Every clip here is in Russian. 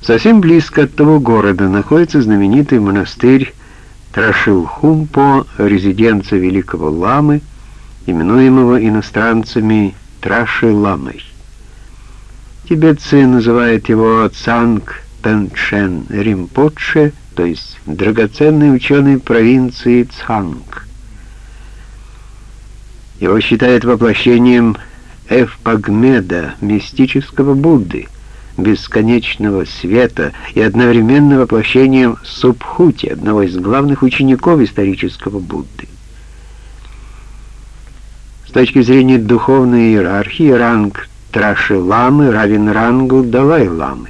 Совсем близко от того города находится знаменитый монастырь Трашилхумпо, резиденция великого ламы, именуемого иностранцами Траши-ламой. Тибетцы называют его Цанг Пенчен Римпотше, то есть драгоценный ученый провинции Цанг. Его считают воплощением Эвпагмеда, мистического Будды, бесконечного света и одновременно воплощением Субхути, одного из главных учеников исторического Будды. С точки зрения духовной иерархии ранг Траши-ламы равен рангу Далай-ламы.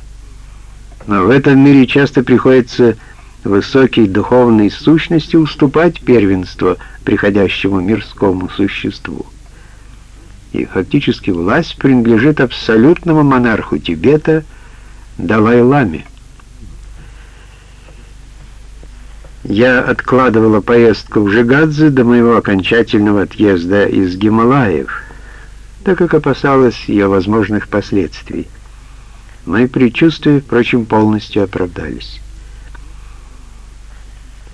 Но в этом мире часто приходится высокой духовной сущности уступать первенство приходящему мирскому существу. И фактически власть принадлежит абсолютному монарху Тибета Далай-ламе. Я откладывала поездку в Жигадзе до моего окончательного отъезда из Гималаев, так как опасалась ее возможных последствий. Мои предчувствия, впрочем, полностью оправдались.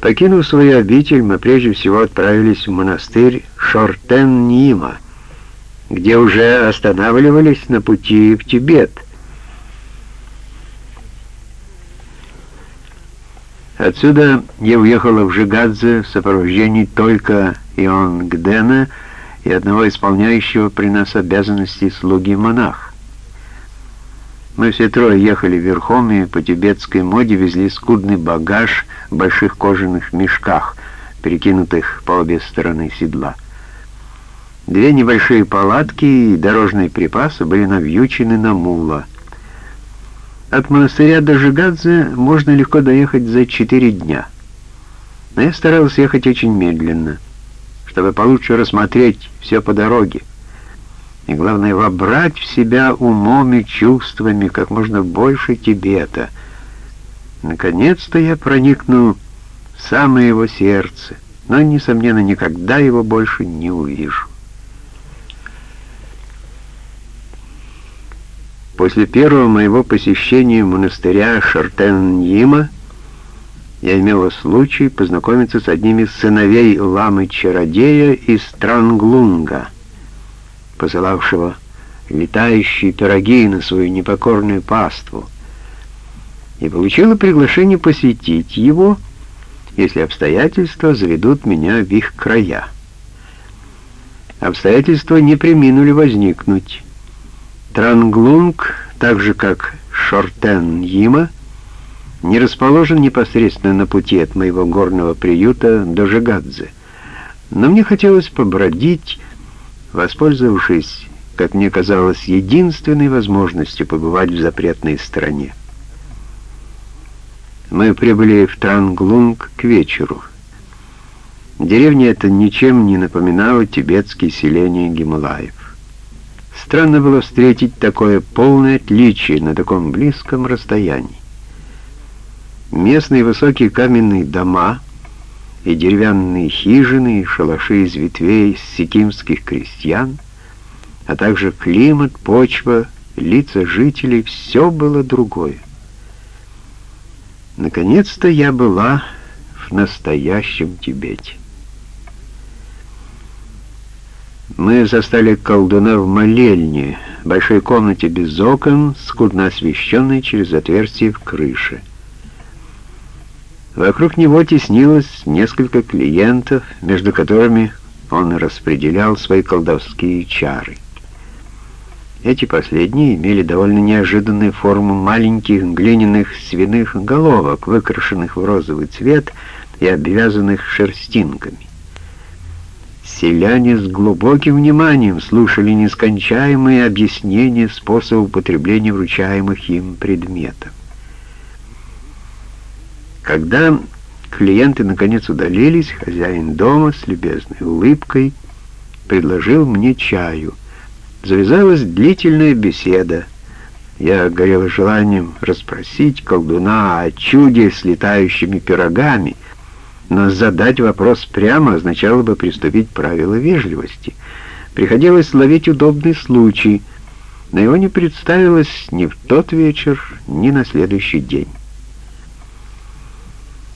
Покинув свою обитель, мы прежде всего отправились в монастырь Шортен-Нима, где уже останавливались на пути в Тибет. Отсюда я уехала в Жигадзе в сопровождении только Ионгдена и одного исполняющего при нас обязанности слуги монах. Мы все трое ехали верхом и по тибетской моде везли скудный багаж в больших кожаных мешках, перекинутых по обе стороны седла. Две небольшие палатки и дорожные припасы были навьючены на мула. От монастыря до Жигадзе можно легко доехать за четыре дня. Но я старался ехать очень медленно, чтобы получше рассмотреть все по дороге и, главное, вобрать в себя умом и чувствами как можно больше Тибета. Наконец-то я проникну в самое его сердце, но, несомненно, никогда его больше не увижу. После первого моего посещения монастыря Шартен-Нима я имела случай познакомиться с одним из сыновей ламы-чародея из Странглунга — посылавшего летающие пироги на свою непокорную паству, и получила приглашение посетить его, если обстоятельства заведут меня в их края. Обстоятельства не приминули возникнуть. Транглунг, так же как Шортен-Yiма, не расположен непосредственно на пути от моего горного приюта до Жигадзе, но мне хотелось побродить воспользовавшись, как мне казалось, единственной возможностью побывать в запретной стране. Мы прибыли в Транглунг к вечеру. Деревня эта ничем не напоминала тибетские селения Гималаев. Странно было встретить такое полное отличие на таком близком расстоянии. Местные высокие каменные дома — и деревянные хижины, и шалаши из ветвей сикимских крестьян, а также климат, почва, лица жителей — все было другое. Наконец-то я была в настоящем Тибете. Мы застали колдуна в молельне, большой комнате без окон, скудно освещенной через отверстие в крыше — Вокруг него теснилось несколько клиентов, между которыми он распределял свои колдовские чары. Эти последние имели довольно неожиданную форму маленьких глиняных свиных головок, выкрашенных в розовый цвет и обвязанных шерстинками. Селяне с глубоким вниманием слушали нескончаемые объяснения способа употребления вручаемых им предметов. Когда клиенты наконец удалились, хозяин дома с любезной улыбкой предложил мне чаю. Завязалась длительная беседа. Я горел желанием расспросить колдуна о чуде с летающими пирогами, но задать вопрос прямо означало бы приступить к правилу вежливости. Приходилось ловить удобный случай, но его не представилось ни в тот вечер, ни на следующий день.